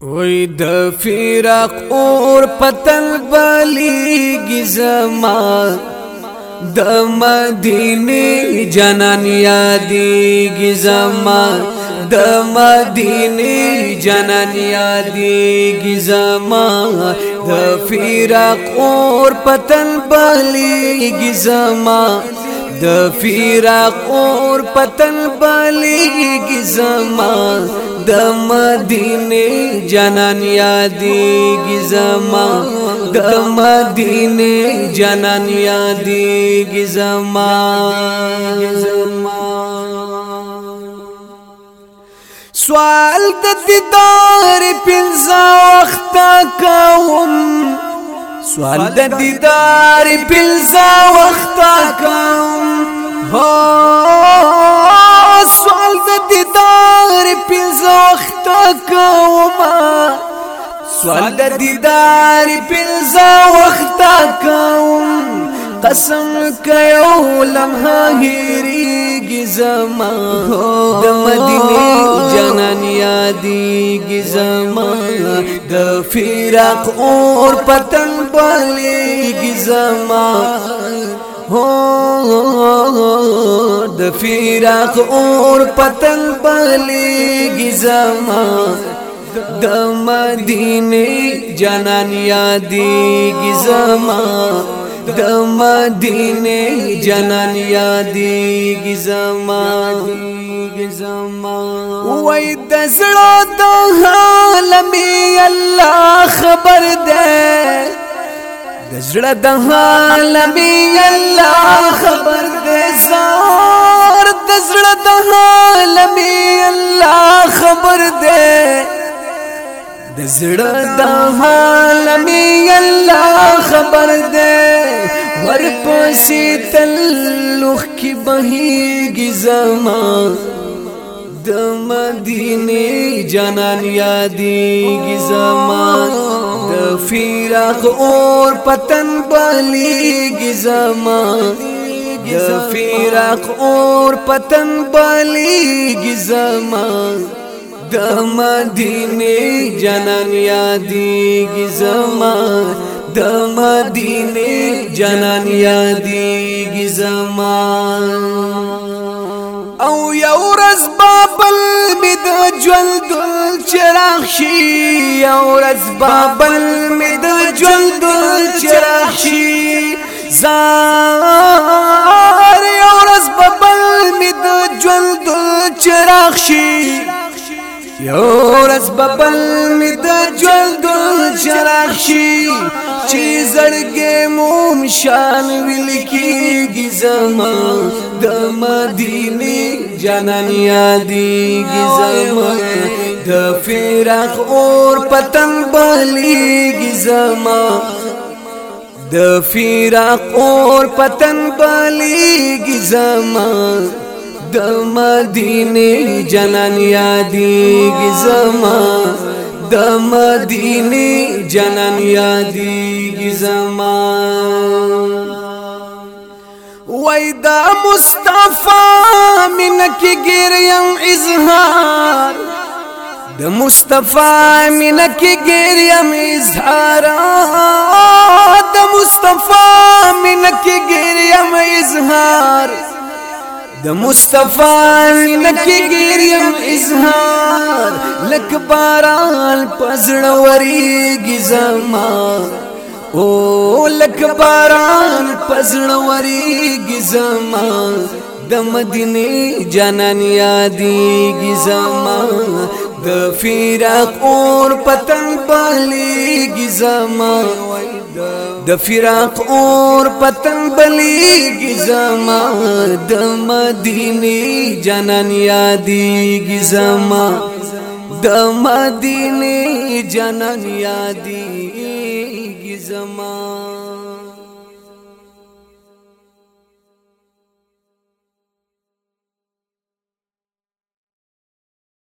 وی د فراق اور پتل بالی گزما د مدینه جنان یادی گزما د مدینه جنان یادی گزما د فراق اور پتل بالی گزما د فراق اور پتل بالی گزما د مدینه جنان یادېږي زما د مدینه جنان یادېږي زما سوال د دیدار پنځه وخت کوم سوال د دیدار پنځه وخت کوم زخت کوما سوال د دیدار پنځه وخت کوم قسم کيو لمحه هيريږي زما د مدینه جنان یادېږي زما د فراق اور پتنګ بلیږي زما هو د فراق اور پتن بلی گزما د مدینه جانان یادی گزما د مدینه جانان یادی گزما وای د زړه د عالم الله خبر ده د زړه د حال می الله خبر دې سا زړه د عالمي الله خبر دې د زړه د عالمي الله خبر دې ور پسې تلخ کی بهيږي زمان د مدینه جانان یادېږي زمان د فراق اور پتن بلیږي زمان د فراق اور پتن بالیږي زما د مدینه جنان یادېږي زما د مدینه جنان یادېږي زما او یو ورځ بابل می د ژوند چراغ شي یو ورځ بابل می د ژوند چراغ شي زار یو رس ببل می د ژوند دل چراغ شي یو رس ببل می د ژوند دل چراغ شي چې زړګې موم شان ویل کېږي زما د مدینه جانان یادېږي زما د فراق اور پتن بلیږي زما د فراق اور پتن بالیږي زما د مدینه جنان یادېږي زما د مدینه جنان یادېږي زما وای د مصطفی منک ګریم اظهار د مصطفی مین کی ګریم اظهار د مصطفی مین کی ګریم اظهار د مصطفی مین کی ګریم اظهار لک باران پزړ وری گزما او لک باران پزړ وری گزما د مدینه جنان یادی گزما د فراق اور پتن بلی گزما د فراق اور پتن بلی گزما د مدینه جنان یادی گزما د مدینه جنان یادی گزما